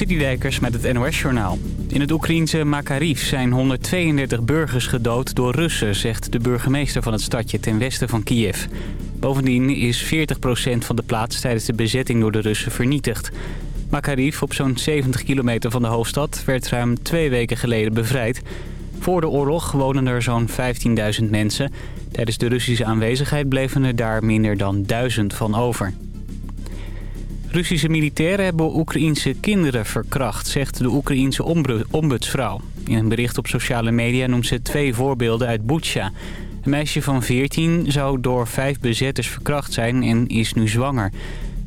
Citydijkers met het NOS-journaal. In het Oekraïense Makariv zijn 132 burgers gedood door Russen... zegt de burgemeester van het stadje ten westen van Kiev. Bovendien is 40% van de plaats tijdens de bezetting door de Russen vernietigd. Makariv, op zo'n 70 kilometer van de hoofdstad, werd ruim twee weken geleden bevrijd. Voor de oorlog wonen er zo'n 15.000 mensen. Tijdens de Russische aanwezigheid bleven er daar minder dan 1000 van over. Russische militairen hebben Oekraïense kinderen verkracht, zegt de Oekraïense ombudsvrouw. In een bericht op sociale media noemt ze twee voorbeelden uit Butsja. Een meisje van 14 zou door vijf bezetters verkracht zijn en is nu zwanger.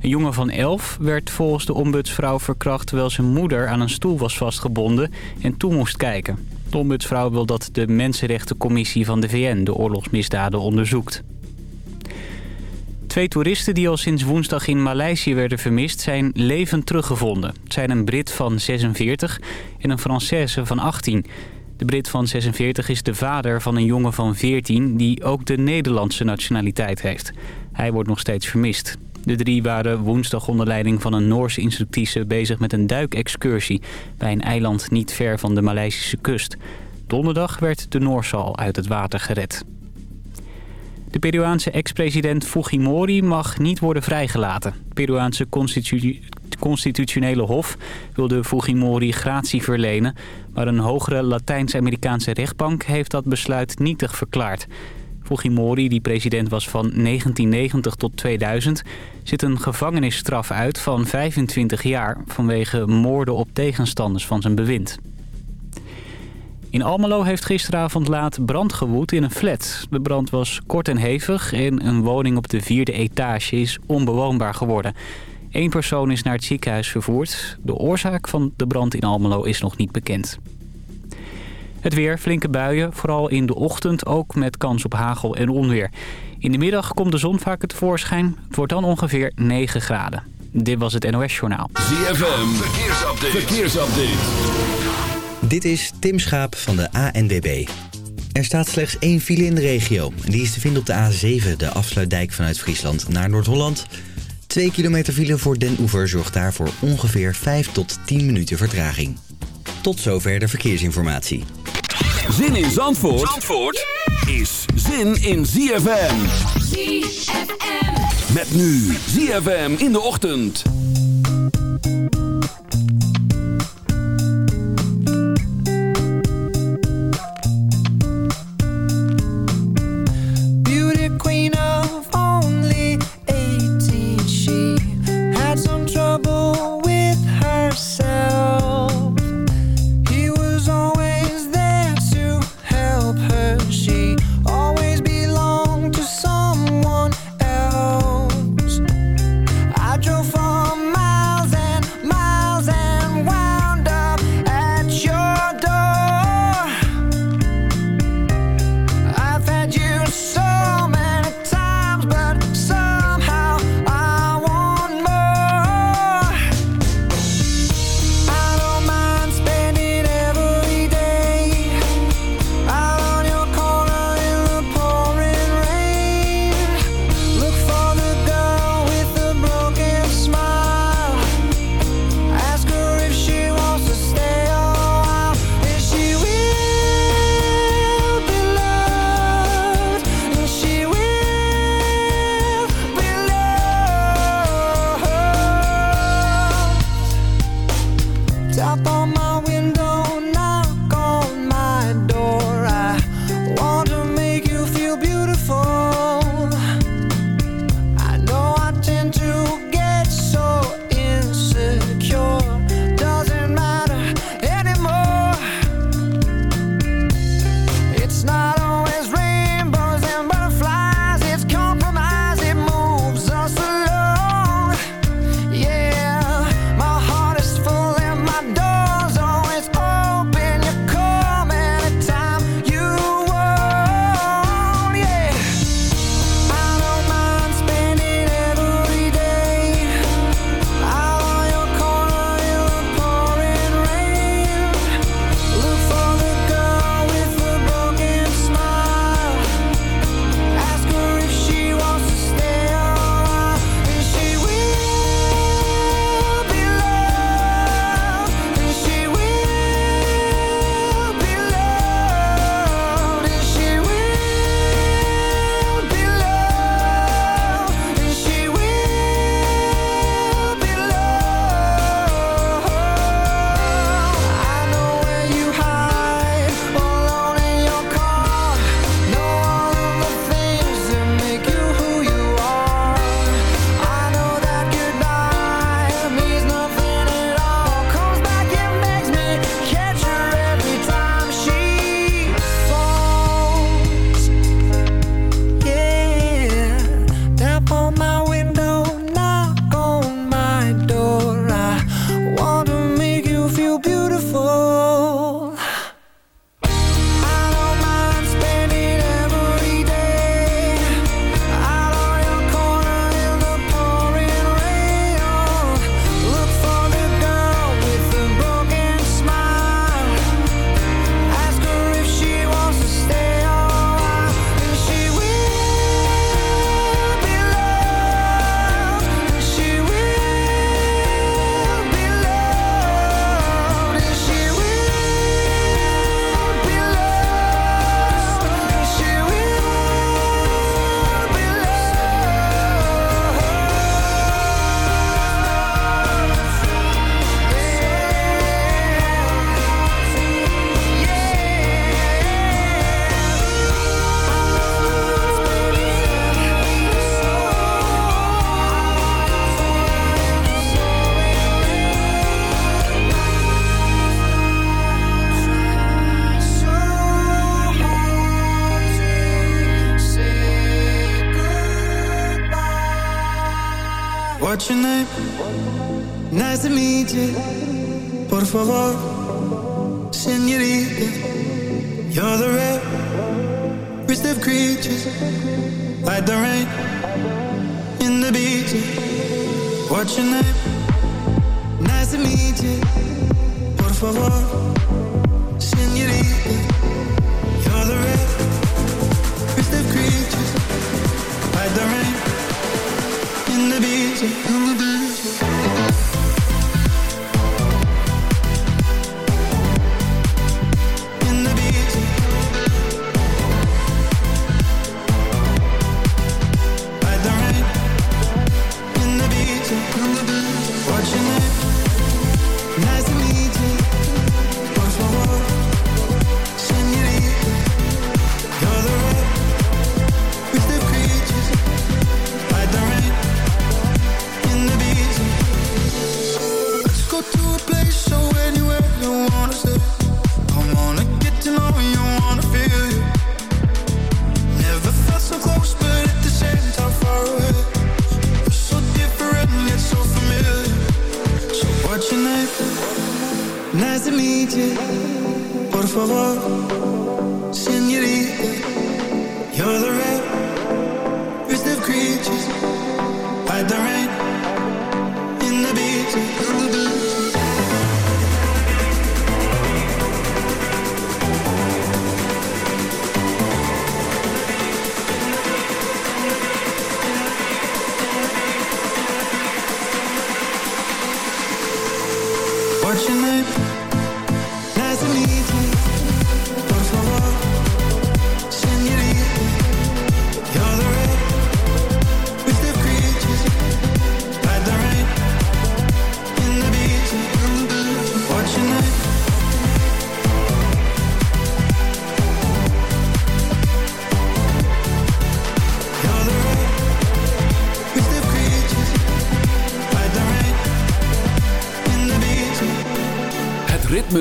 Een jongen van 11 werd volgens de ombudsvrouw verkracht... terwijl zijn moeder aan een stoel was vastgebonden en toe moest kijken. De ombudsvrouw wil dat de Mensenrechtencommissie van de VN de oorlogsmisdaden onderzoekt. Twee toeristen die al sinds woensdag in Maleisië werden vermist zijn levend teruggevonden. Het zijn een Brit van 46 en een Française van 18. De Brit van 46 is de vader van een jongen van 14 die ook de Nederlandse nationaliteit heeft. Hij wordt nog steeds vermist. De drie waren woensdag onder leiding van een Noorse instructrice bezig met een duikexcursie bij een eiland niet ver van de Maleisische kust. Donderdag werd de Noorse al uit het water gered. De Peruaanse ex-president Fujimori mag niet worden vrijgelaten. Het Peruaanse constitutionele hof wilde Fujimori gratie verlenen... maar een hogere Latijns-Amerikaanse rechtbank heeft dat besluit nietig verklaard. Fujimori, die president was van 1990 tot 2000, zit een gevangenisstraf uit van 25 jaar... vanwege moorden op tegenstanders van zijn bewind. In Almelo heeft gisteravond laat brand gewoed in een flat. De brand was kort en hevig en een woning op de vierde etage is onbewoonbaar geworden. Eén persoon is naar het ziekenhuis vervoerd. De oorzaak van de brand in Almelo is nog niet bekend. Het weer, flinke buien, vooral in de ochtend ook met kans op hagel en onweer. In de middag komt de zon vaker tevoorschijn. Het wordt dan ongeveer 9 graden. Dit was het NOS Journaal. ZFM, verkeersupdate. verkeersupdate. Dit is Tim Schaap van de ANWB. Er staat slechts één file in de regio. Die is te vinden op de A7, de afsluitdijk vanuit Friesland naar Noord-Holland. Twee kilometer file voor Den Oever zorgt daarvoor ongeveer 5 tot 10 minuten vertraging. Tot zover de verkeersinformatie. Zin in Zandvoort, Zandvoort is zin in ZFM. ZFM. Met nu ZFM in de ochtend.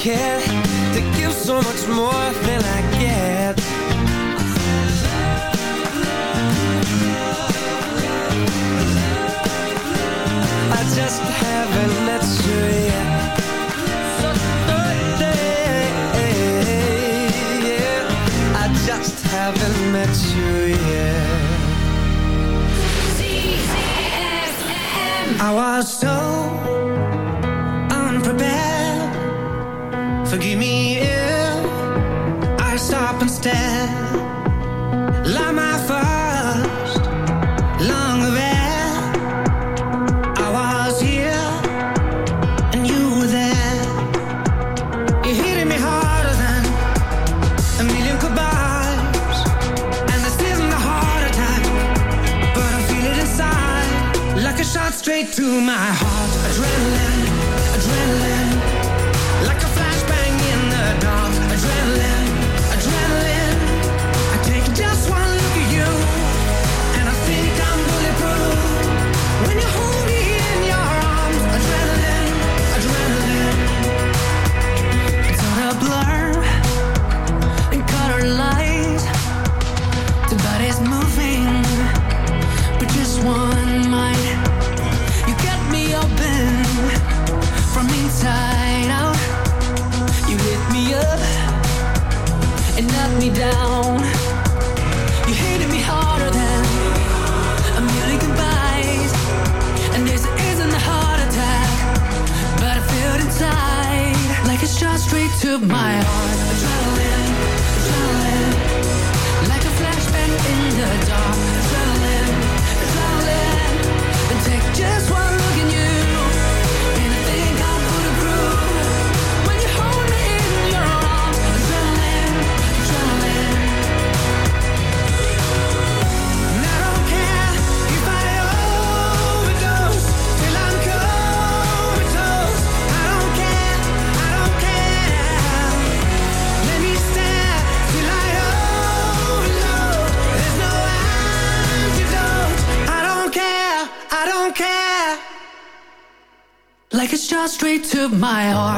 can To give so much more than I get. I just haven't met you yet. I just haven't met you yet. I was to my heart.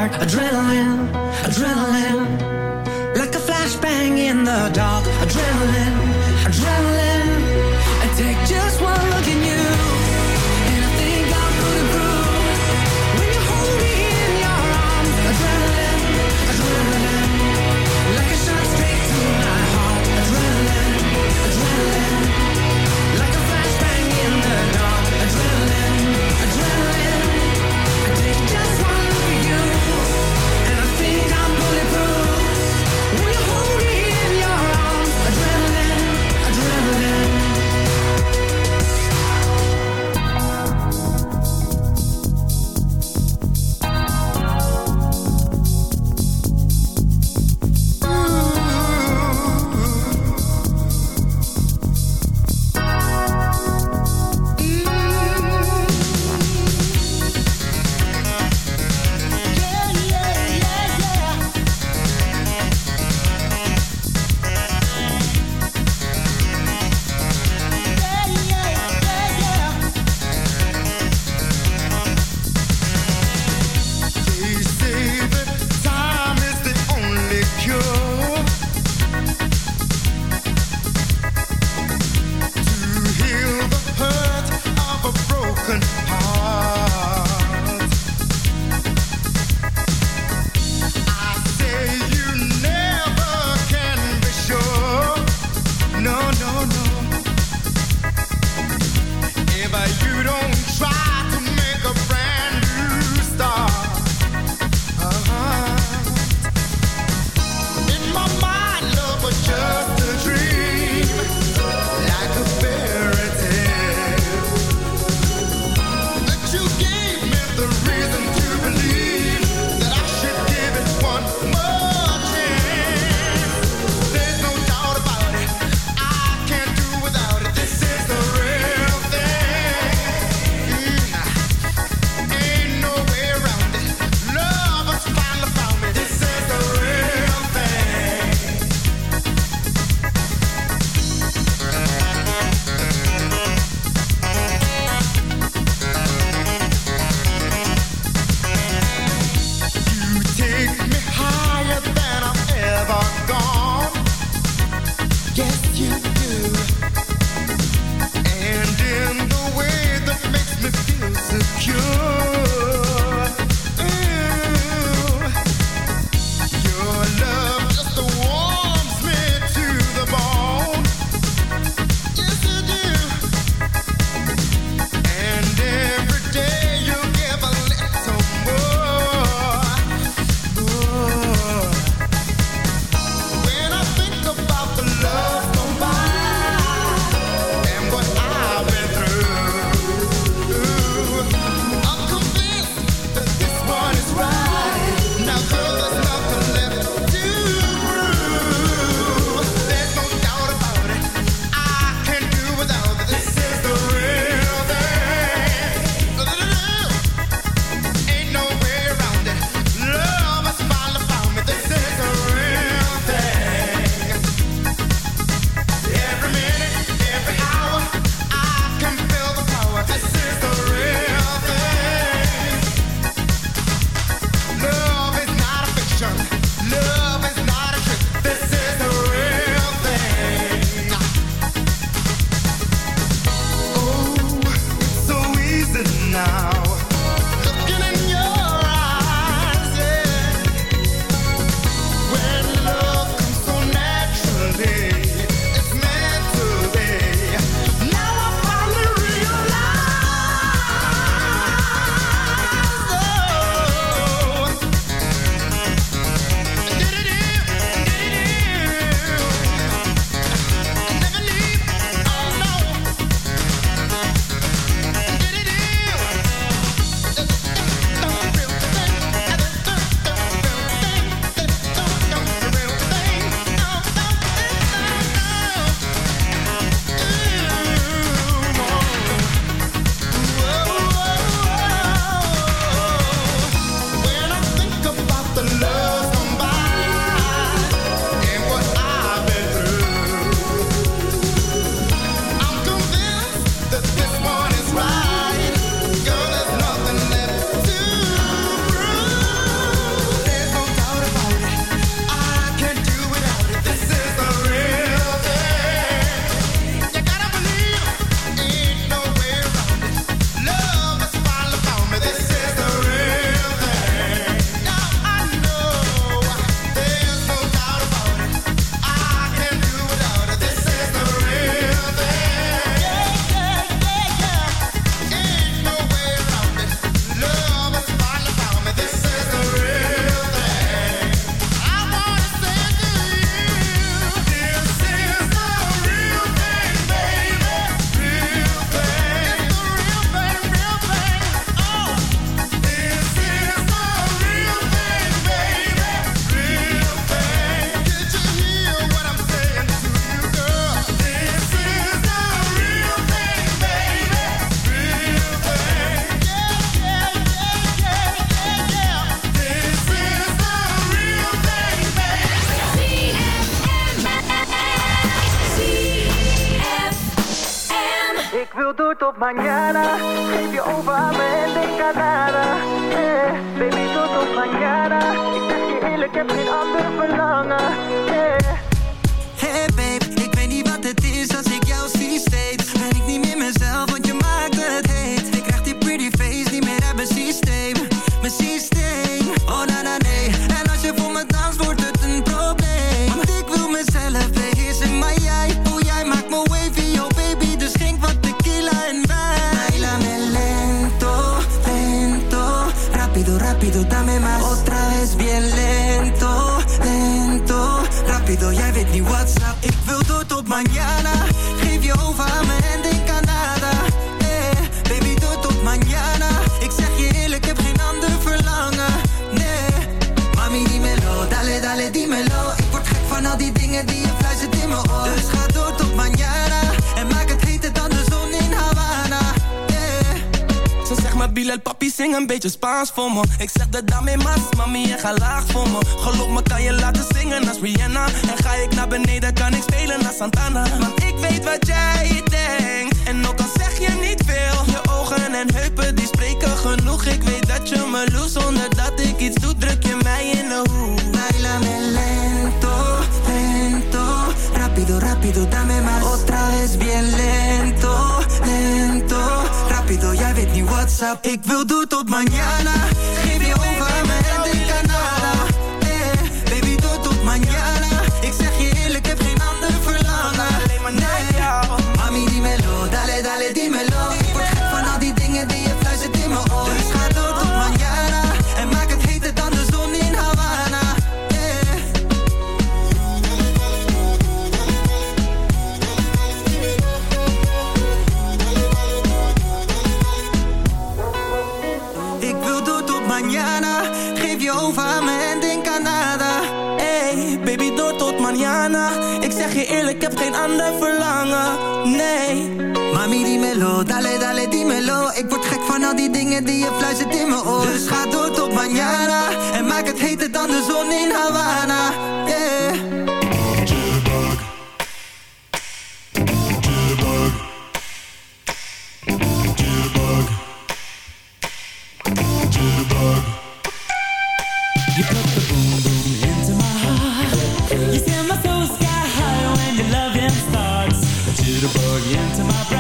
dingen die je fluistert in mijn oor. Dus ga door tot manjara En maak het heter dan de zon in Havana. Zo zeg maar Bilal, papi, zing een beetje Spaans voor me. Ik zeg de dame mas, mami, je gaat laag voor me. Geloof me, kan je laten zingen als Rihanna. En ga ik naar beneden, kan ik spelen als Santana. Want ik weet wat jij denkt. En ook al zeg je niet veel. Je ogen en heupen, die spreken genoeg. Ik weet dat je me loest, zonder dat ik iets doe, druk je mij in de hoek. Bailame lento. Rápido, rápido, dame más. Otra vez bien lento, lento. Rápido, ya weet mi WhatsApp. Ik wil door tot mañana. Geef je over mij. geen ander verlangen, nee. Mami die melo, dale dale die melo Ik word gek van al die dingen die je fluistert in mijn oor. Dus ga door tot mañana En maak het heter dan de zon in Havana, yeah. into my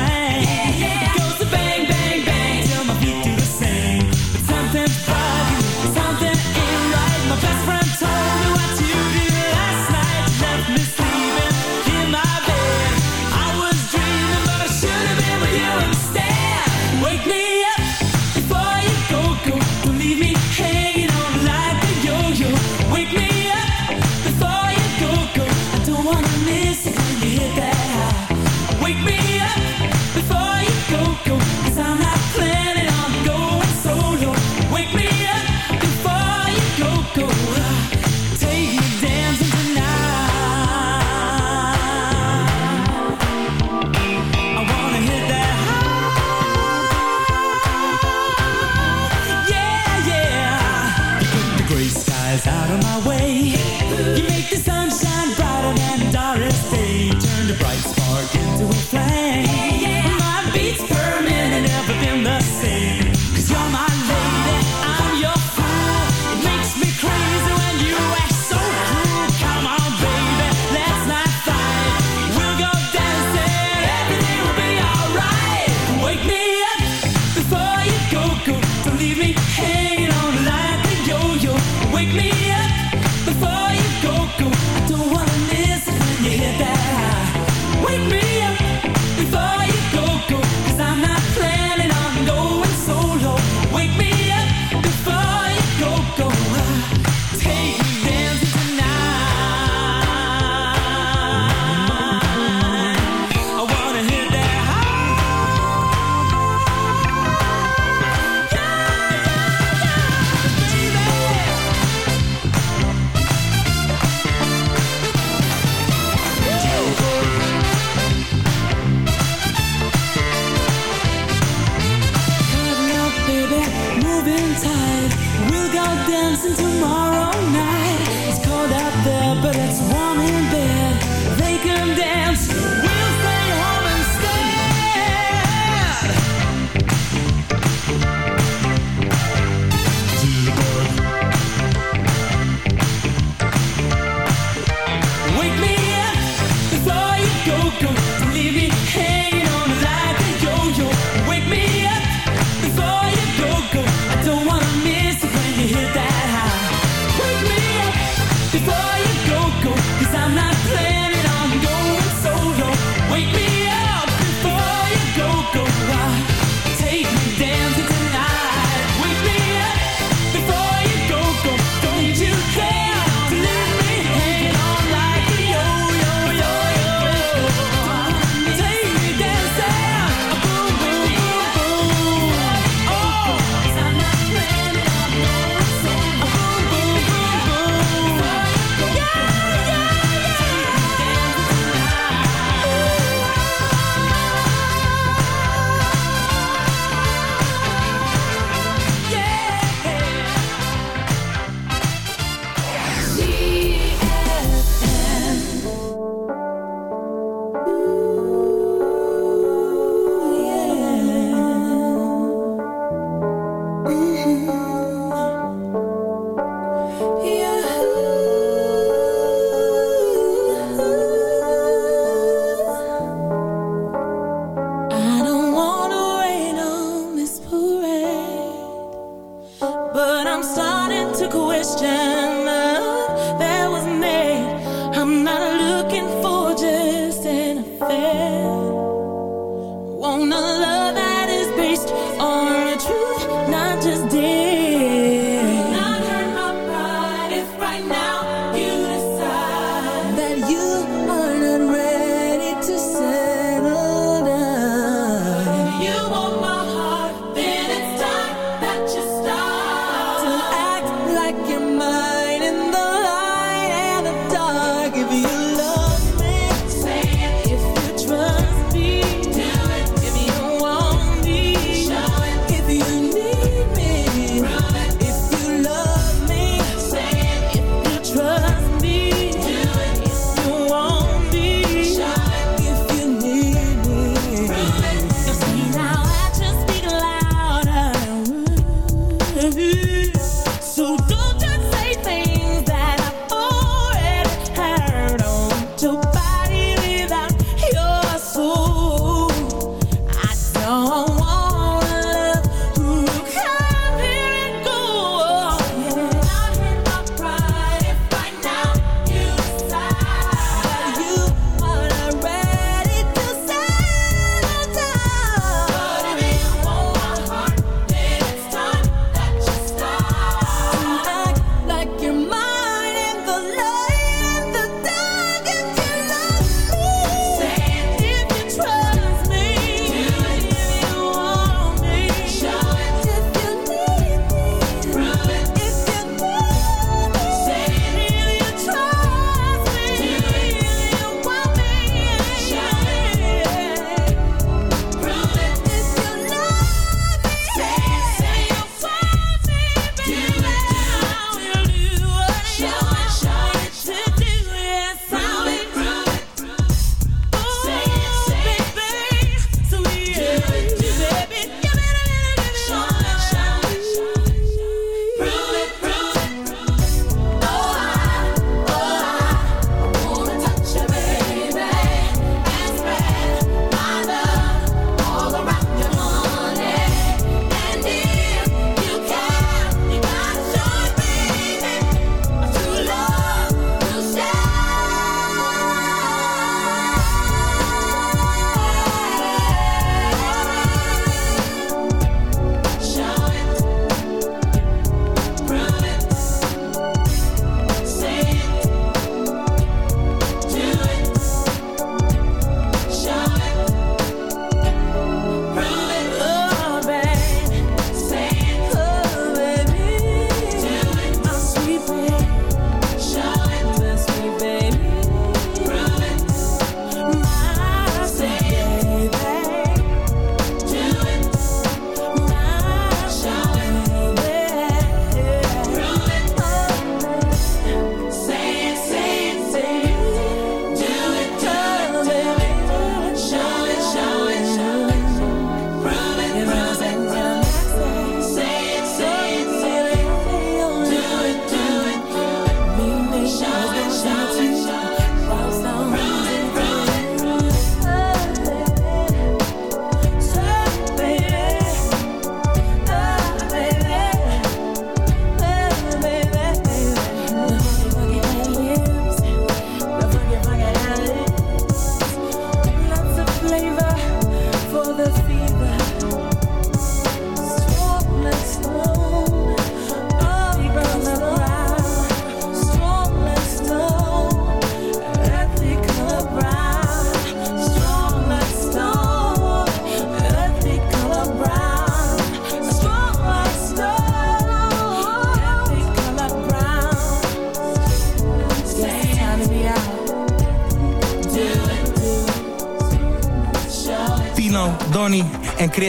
小小小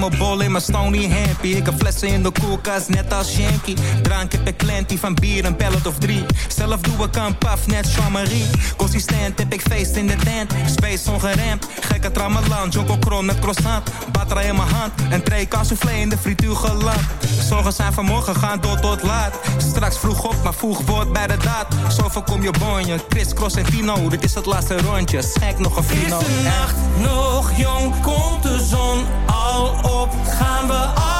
mijn bol in mijn stony hampie. Ik heb flessen in de koelkast, net als Yankee. Drank heb ik plenty van bier, een pellet of drie. Zelf doe ik een paf, net Jean-Marie. Consistent heb ik feest in de tent. Space ongeremd, gekke tramalan. Jonko krom met croissant. Batra in mijn hand, en twee soufflé in de frituur geland. Zorgen zijn vanmorgen, gaan door tot laat. Straks vroeg op, maar vroeg wordt bij de daad. Zo voorkom je bonje, Chris, Cross en Tino. Dit is het laatste rondje, schijk nog een vino. Is de nacht nog jong, komt de zon al op, gaan we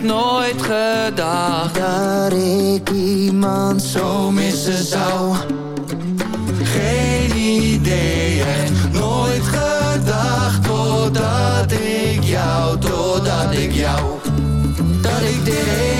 echt nooit gedacht Dat ik iemand zo missen zou. Geen idee, echt nooit gedacht totdat ik jou, totdat ik jou, dat ik dit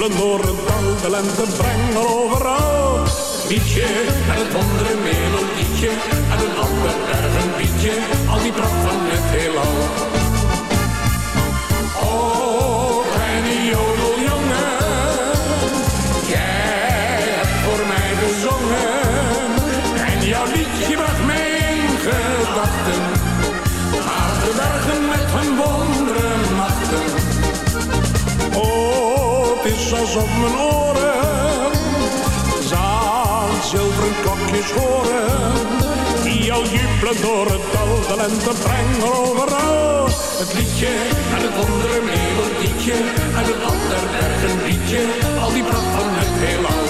Jou jubelen door het dal, de lente brengen overal. Liedje met het wondere melodietje, vogels mijn oren. Zaan zilveren klokjes horen. Die al jubelen door het dal. De lente brengen overal. Het liedje en het andere melodietje. En het ander berg liedje. Al die pracht van het heelal.